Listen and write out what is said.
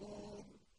born.